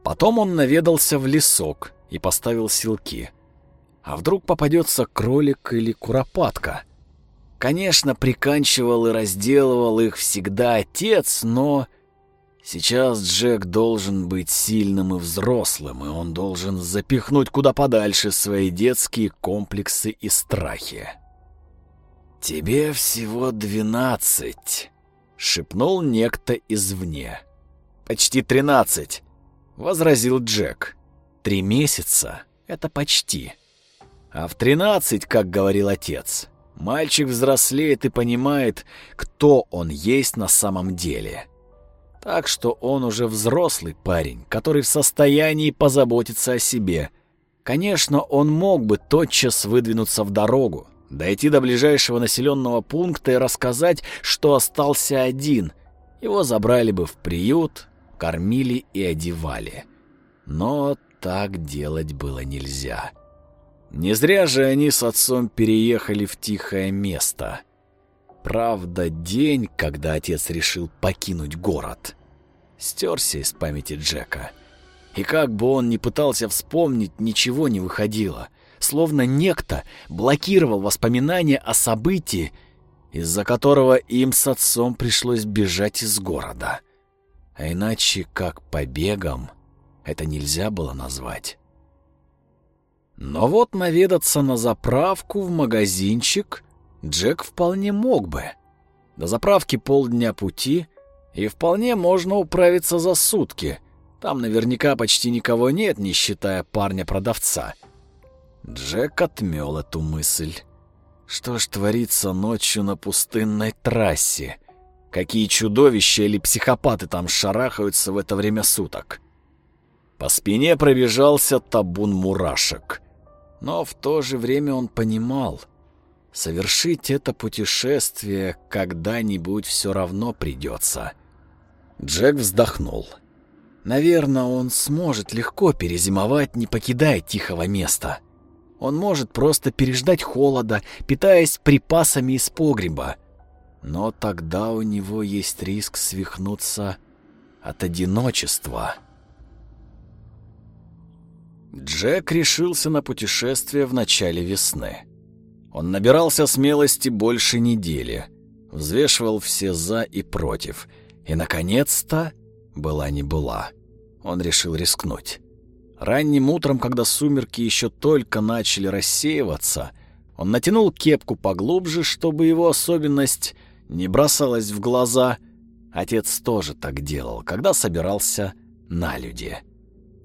Потом он наведался в лесок и поставил силки. А вдруг попадется кролик или куропатка? Конечно, приканчивал и разделывал их всегда отец, но... Сейчас Джек должен быть сильным и взрослым, и он должен запихнуть куда подальше свои детские комплексы и страхи. «Тебе всего двенадцать», — шепнул некто извне. «Почти тринадцать», — возразил Джек. «Три месяца — это почти. А в тринадцать, как говорил отец, мальчик взрослеет и понимает, кто он есть на самом деле. Так что он уже взрослый парень, который в состоянии позаботиться о себе. Конечно, он мог бы тотчас выдвинуться в дорогу, дойти до ближайшего населенного пункта и рассказать, что остался один. Его забрали бы в приют, кормили и одевали. Но так делать было нельзя. Не зря же они с отцом переехали в тихое место. Правда, день, когда отец решил покинуть город, стерся из памяти Джека. И как бы он ни пытался вспомнить, ничего не выходило словно некто блокировал воспоминания о событии, из-за которого им с отцом пришлось бежать из города. А иначе как побегом это нельзя было назвать. Но вот наведаться на заправку в магазинчик Джек вполне мог бы. До заправки полдня пути, и вполне можно управиться за сутки. Там наверняка почти никого нет, не считая парня-продавца. Джек отмел эту мысль. Что ж творится ночью на пустынной трассе? Какие чудовища или психопаты там шарахаются в это время суток? По спине пробежался табун мурашек. Но в то же время он понимал, совершить это путешествие когда-нибудь все равно придется. Джек вздохнул. Наверное, он сможет легко перезимовать, не покидая тихого места. — он может просто переждать холода, питаясь припасами из погреба. Но тогда у него есть риск свихнуться от одиночества. Джек решился на путешествие в начале весны. Он набирался смелости больше недели, взвешивал все «за» и «против», и, наконец-то, была не была. Он решил рискнуть. Ранним утром, когда сумерки еще только начали рассеиваться, он натянул кепку поглубже, чтобы его особенность не бросалась в глаза. Отец тоже так делал, когда собирался на люди.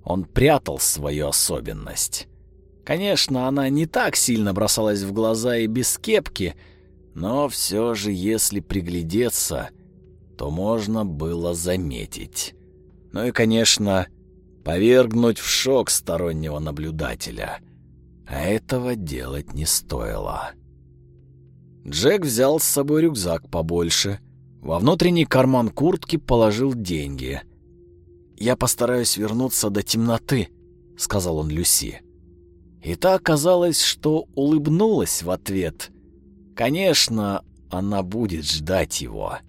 Он прятал свою особенность. Конечно, она не так сильно бросалась в глаза и без кепки, но все же, если приглядеться, то можно было заметить. Ну и, конечно, повергнуть в шок стороннего наблюдателя. А этого делать не стоило. Джек взял с собой рюкзак побольше. Во внутренний карман куртки положил деньги. «Я постараюсь вернуться до темноты», — сказал он Люси. И та оказалось, что улыбнулась в ответ. Конечно, она будет ждать его.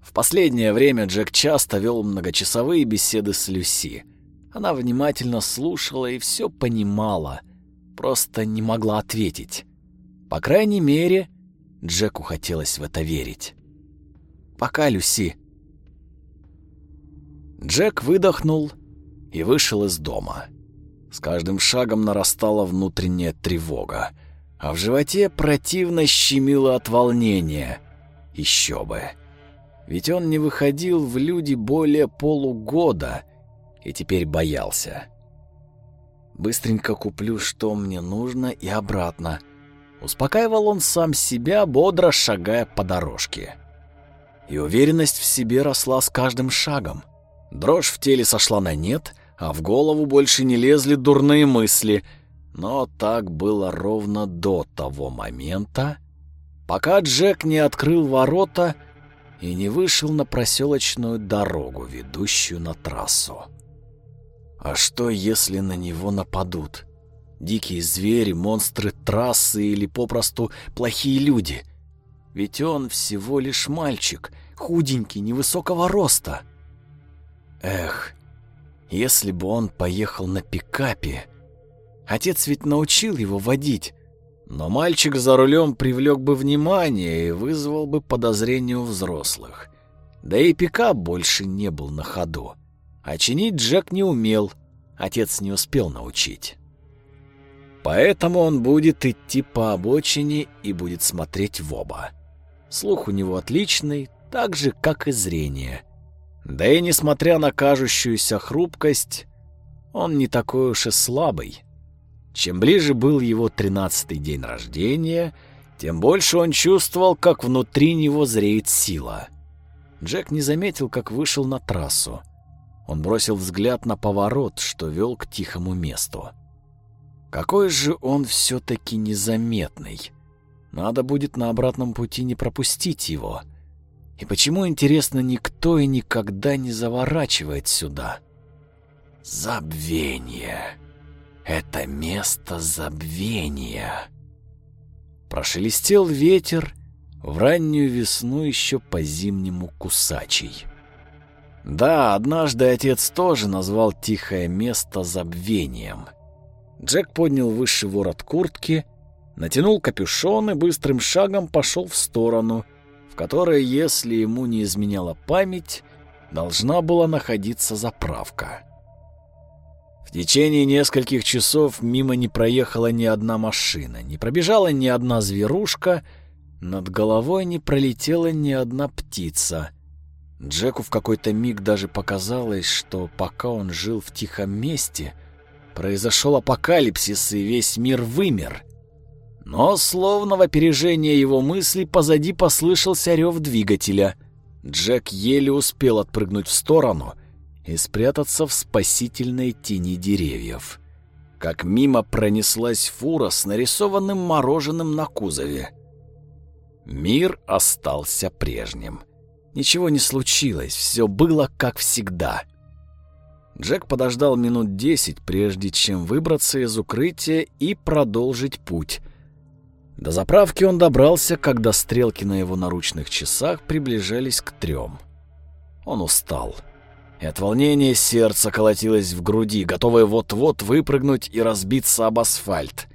В последнее время Джек часто вел многочасовые беседы с Люси. Она внимательно слушала и все понимала, просто не могла ответить. По крайней мере, Джеку хотелось в это верить. «Пока, Люси». Джек выдохнул и вышел из дома. С каждым шагом нарастала внутренняя тревога, а в животе противно щемило от волнения. Еще бы. Ведь он не выходил в люди более полугода и теперь боялся. Быстренько куплю, что мне нужно, и обратно. Успокаивал он сам себя, бодро шагая по дорожке. И уверенность в себе росла с каждым шагом. Дрожь в теле сошла на нет, а в голову больше не лезли дурные мысли. Но так было ровно до того момента, пока Джек не открыл ворота и не вышел на проселочную дорогу, ведущую на трассу. А что, если на него нападут? Дикие звери, монстры трассы или попросту плохие люди? Ведь он всего лишь мальчик, худенький, невысокого роста. Эх, если бы он поехал на пикапе. Отец ведь научил его водить, но мальчик за рулем привлек бы внимание и вызвал бы подозрение у взрослых. Да и пикап больше не был на ходу. А чинить Джек не умел, отец не успел научить. Поэтому он будет идти по обочине и будет смотреть в оба. Слух у него отличный, так же, как и зрение. Да и несмотря на кажущуюся хрупкость, он не такой уж и слабый. Чем ближе был его тринадцатый день рождения, тем больше он чувствовал, как внутри него зреет сила. Джек не заметил, как вышел на трассу. Он бросил взгляд на поворот, что вел к тихому месту. Какой же он все-таки незаметный. Надо будет на обратном пути не пропустить его. И почему, интересно, никто и никогда не заворачивает сюда? Забвение. Это место забвения. Прошелестел ветер, в раннюю весну еще по-зимнему кусачий. Да, однажды отец тоже назвал тихое место забвением. Джек поднял высший ворот куртки, натянул капюшон и быстрым шагом пошел в сторону, в которой, если ему не изменяла память, должна была находиться заправка. В течение нескольких часов мимо не проехала ни одна машина, не пробежала ни одна зверушка, над головой не пролетела ни одна птица — Джеку в какой-то миг даже показалось, что пока он жил в тихом месте, произошел апокалипсис и весь мир вымер. Но, словно в опережение его мыслей, позади послышался рев двигателя. Джек еле успел отпрыгнуть в сторону и спрятаться в спасительной тени деревьев. Как мимо пронеслась фура с нарисованным мороженым на кузове. Мир остался прежним — Ничего не случилось, все было как всегда. Джек подождал минут десять, прежде чем выбраться из укрытия и продолжить путь. До заправки он добрался, когда стрелки на его наручных часах приближались к трем. Он устал. И от волнения сердце колотилось в груди, готовое вот-вот выпрыгнуть и разбиться об асфальт.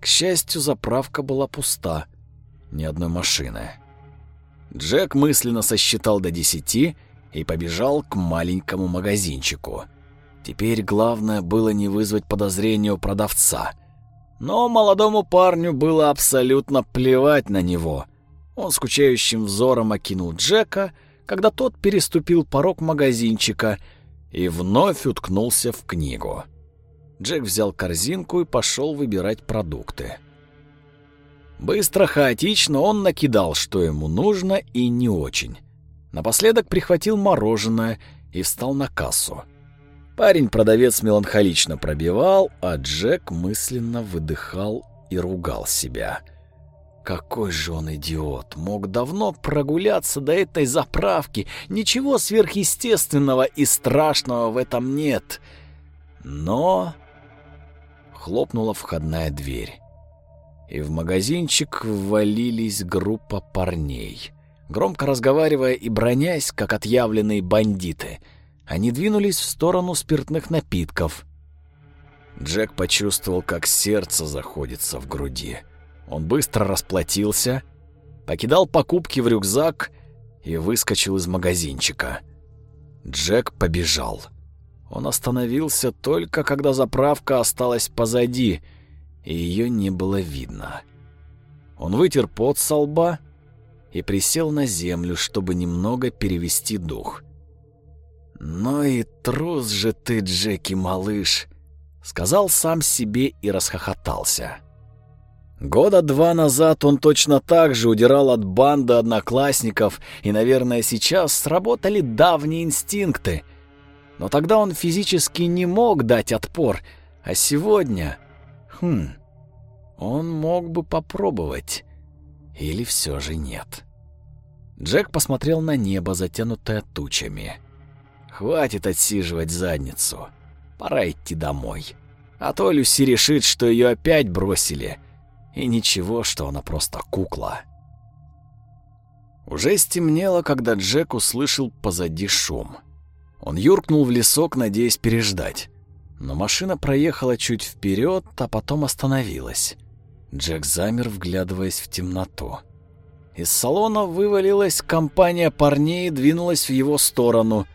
К счастью, заправка была пуста. Ни одной машины. Джек мысленно сосчитал до десяти и побежал к маленькому магазинчику. Теперь главное было не вызвать подозрения у продавца. Но молодому парню было абсолютно плевать на него. Он скучающим взором окинул Джека, когда тот переступил порог магазинчика и вновь уткнулся в книгу. Джек взял корзинку и пошел выбирать продукты. Быстро, хаотично он накидал, что ему нужно и не очень. Напоследок прихватил мороженое и встал на кассу. Парень-продавец меланхолично пробивал, а Джек мысленно выдыхал и ругал себя. Какой же он идиот! Мог давно прогуляться до этой заправки. Ничего сверхъестественного и страшного в этом нет. Но... Хлопнула входная дверь и в магазинчик ввалились группа парней. Громко разговаривая и бронясь, как отъявленные бандиты, они двинулись в сторону спиртных напитков. Джек почувствовал, как сердце заходится в груди. Он быстро расплатился, покидал покупки в рюкзак и выскочил из магазинчика. Джек побежал. Он остановился только, когда заправка осталась позади — и ее не было видно. Он вытер пот со лба и присел на землю, чтобы немного перевести дух. «Ну и трус же ты, Джеки, малыш!» — сказал сам себе и расхохотался. Года два назад он точно так же удирал от банды одноклассников, и, наверное, сейчас сработали давние инстинкты. Но тогда он физически не мог дать отпор, а сегодня... Хм, он мог бы попробовать. Или все же нет. Джек посмотрел на небо, затянутое тучами. Хватит отсиживать задницу. Пора идти домой. А то Люси решит, что ее опять бросили. И ничего, что она просто кукла. Уже стемнело, когда Джек услышал позади шум. Он юркнул в лесок, надеясь переждать. Но машина проехала чуть вперед, а потом остановилась. Джек замер, вглядываясь в темноту. Из салона вывалилась компания парней и двинулась в его сторону.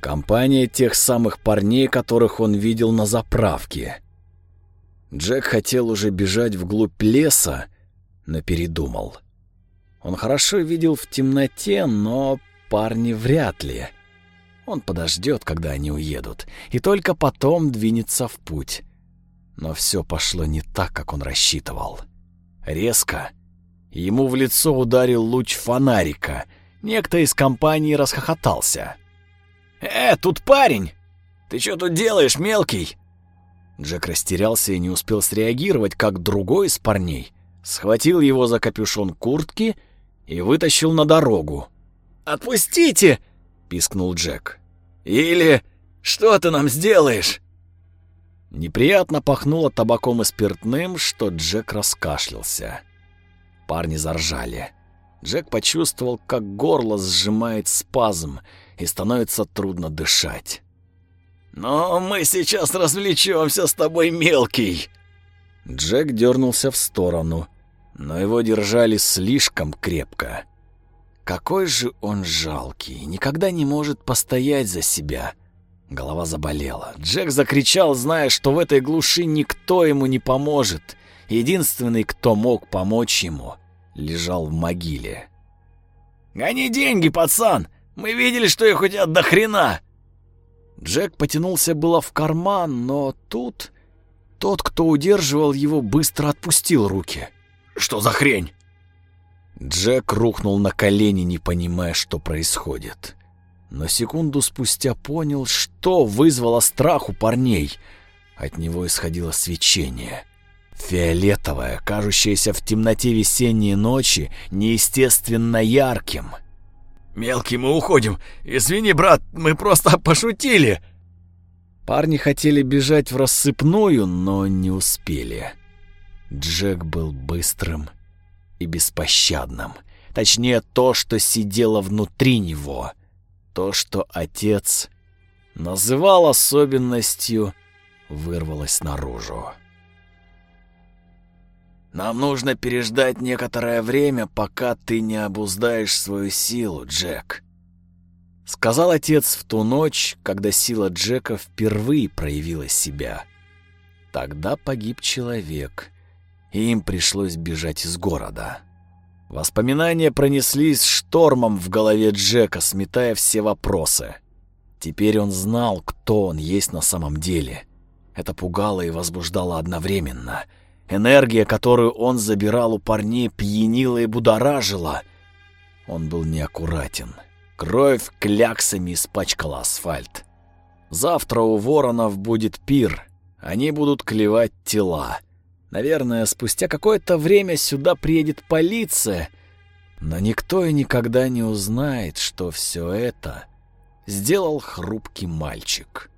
Компания тех самых парней, которых он видел на заправке. Джек хотел уже бежать вглубь леса, но передумал. Он хорошо видел в темноте, но парни вряд ли. Он подождет, когда они уедут, и только потом двинется в путь. Но все пошло не так, как он рассчитывал. Резко ему в лицо ударил луч фонарика. Некто из компании расхохотался. «Э, тут парень! Ты что тут делаешь, мелкий?» Джек растерялся и не успел среагировать, как другой из парней схватил его за капюшон куртки и вытащил на дорогу. «Отпустите!» — пискнул Джек. «Или что ты нам сделаешь?» Неприятно пахнуло табаком и спиртным, что Джек раскашлялся. Парни заржали. Джек почувствовал, как горло сжимает спазм и становится трудно дышать. «Но мы сейчас развлечемся с тобой, мелкий!» Джек дернулся в сторону, но его держали слишком крепко. Какой же он жалкий, никогда не может постоять за себя. Голова заболела. Джек закричал, зная, что в этой глуши никто ему не поможет. Единственный, кто мог помочь ему, лежал в могиле. «Гони деньги, пацан! Мы видели, что их у тебя до хрена!» Джек потянулся было в карман, но тут тот, кто удерживал его, быстро отпустил руки. «Что за хрень?» Джек рухнул на колени, не понимая, что происходит. Но секунду спустя понял, что вызвало страх у парней. От него исходило свечение. Фиолетовое, кажущееся в темноте весенней ночи, неестественно ярким. «Мелкий, мы уходим! Извини, брат, мы просто пошутили!» Парни хотели бежать в рассыпную, но не успели. Джек был быстрым и беспощадным. Точнее, то, что сидело внутри него. То, что отец называл особенностью, вырвалось наружу. «Нам нужно переждать некоторое время, пока ты не обуздаешь свою силу, Джек», — сказал отец в ту ночь, когда сила Джека впервые проявила себя. Тогда погиб человек — и им пришлось бежать из города. Воспоминания пронеслись штормом в голове Джека, сметая все вопросы. Теперь он знал, кто он есть на самом деле. Это пугало и возбуждало одновременно. Энергия, которую он забирал у парней, пьянила и будоражила. Он был неаккуратен. Кровь кляксами испачкала асфальт. Завтра у воронов будет пир. Они будут клевать тела. Наверное, спустя какое-то время сюда приедет полиция, но никто и никогда не узнает, что все это сделал хрупкий мальчик.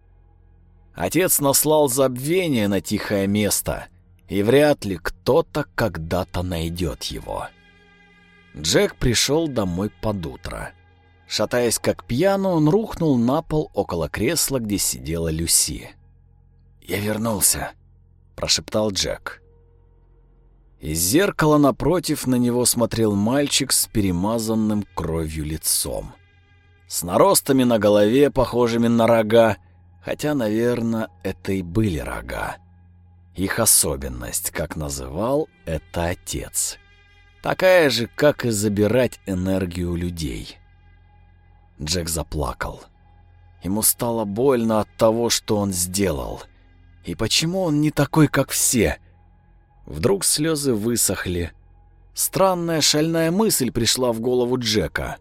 Отец наслал забвение на тихое место, и вряд ли кто-то когда-то найдет его. Джек пришел домой под утро. Шатаясь как пьяный, он рухнул на пол около кресла, где сидела Люси. «Я вернулся», — прошептал Джек. Из зеркала напротив на него смотрел мальчик с перемазанным кровью лицом. С наростами на голове, похожими на рога, хотя, наверное, это и были рога. Их особенность, как называл это отец. Такая же, как и забирать энергию людей. Джек заплакал. Ему стало больно от того, что он сделал. И почему он не такой, как все — Вдруг слезы высохли. Странная шальная мысль пришла в голову Джека.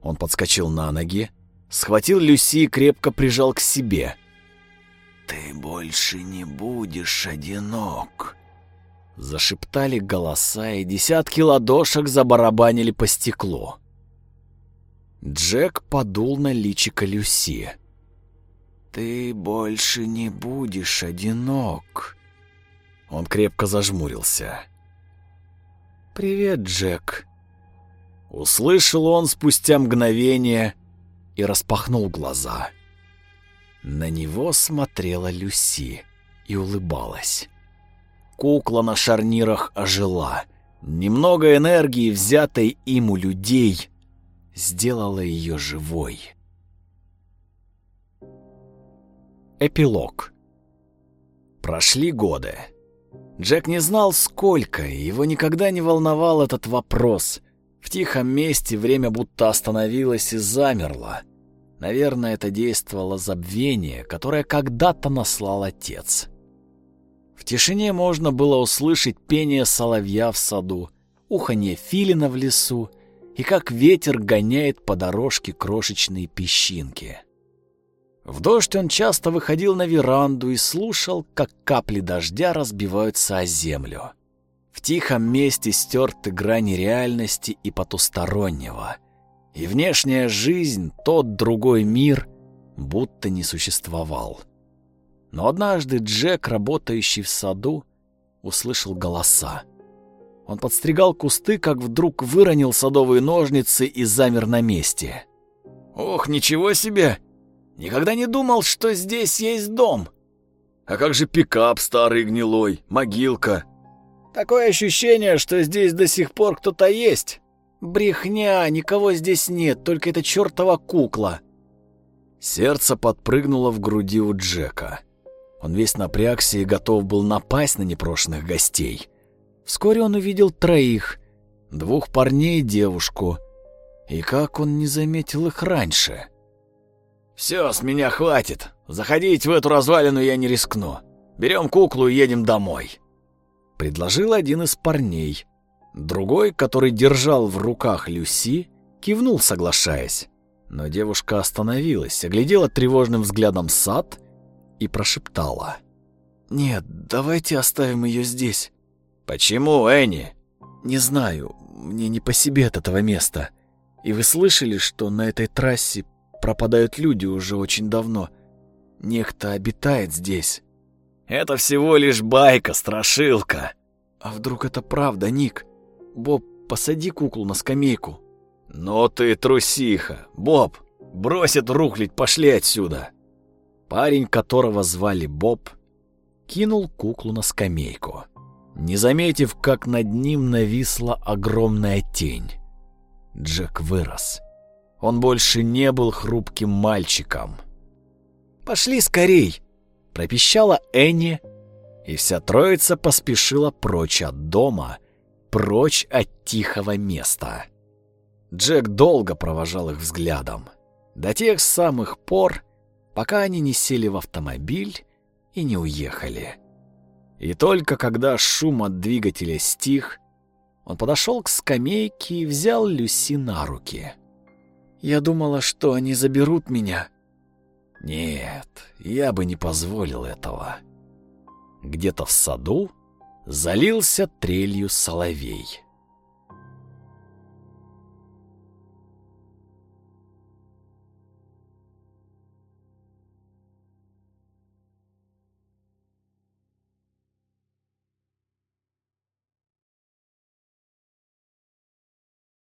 Он подскочил на ноги, схватил Люси и крепко прижал к себе. «Ты больше не будешь одинок», — зашептали голоса, и десятки ладошек забарабанили по стеклу. Джек подул на личико Люси. «Ты больше не будешь одинок», он крепко зажмурился. «Привет, Джек». услышал он спустя мгновение и распахнул глаза. На него смотрела Люси и улыбалась. Кукла на шарнирах ожила. Немного энергии, взятой им у людей, сделала ее живой. Эпилог. Прошли годы. Джек не знал, сколько, и его никогда не волновал этот вопрос. В тихом месте время будто остановилось и замерло. Наверное, это действовало забвение, которое когда-то наслал отец. В тишине можно было услышать пение соловья в саду, уханье филина в лесу и как ветер гоняет по дорожке крошечные песчинки. В дождь он часто выходил на веранду и слушал, как капли дождя разбиваются о землю. В тихом месте стерты грани реальности и потустороннего. И внешняя жизнь, тот другой мир, будто не существовал. Но однажды Джек, работающий в саду, услышал голоса. Он подстригал кусты, как вдруг выронил садовые ножницы и замер на месте. «Ох, ничего себе! Никогда не думал, что здесь есть дом!» «А как же пикап старый гнилой, могилка?» «Такое ощущение, что здесь до сих пор кто-то есть!» «Брехня, никого здесь нет, только эта чертова кукла!» Сердце подпрыгнуло в груди у Джека. Он весь напрягся и готов был напасть на непрошенных гостей. Вскоре он увидел троих, двух парней и девушку. И как он не заметил их раньше? «Все, с меня хватит. Заходить в эту развалину я не рискну. Берем куклу и едем домой», — предложил один из парней. Другой, который держал в руках Люси, кивнул, соглашаясь. Но девушка остановилась, оглядела тревожным взглядом сад и прошептала. «Нет, давайте оставим ее здесь». «Почему, Энни?» «Не знаю, мне не по себе от этого места. И вы слышали, что на этой трассе пропадают люди уже очень давно? Некто обитает здесь». «Это всего лишь байка, страшилка». «А вдруг это правда, Ник? Боб, посади куклу на скамейку». «Но ты трусиха. Боб, бросит рухлить, пошли отсюда». Парень, которого звали Боб, кинул куклу на скамейку, не заметив, как над ним нависла огромная тень. Джек вырос. Он больше не был хрупким мальчиком. «Пошли скорей!» — пропищала Энни, и вся троица поспешила прочь от дома, прочь от тихого места. Джек долго провожал их взглядом. До тех самых пор, пока они не сели в автомобиль и не уехали. И только когда шум от двигателя стих, он подошел к скамейке и взял Люси на руки. «Я думала, что они заберут меня». «Нет, я бы не позволил этого». Где-то в саду залился трелью соловей.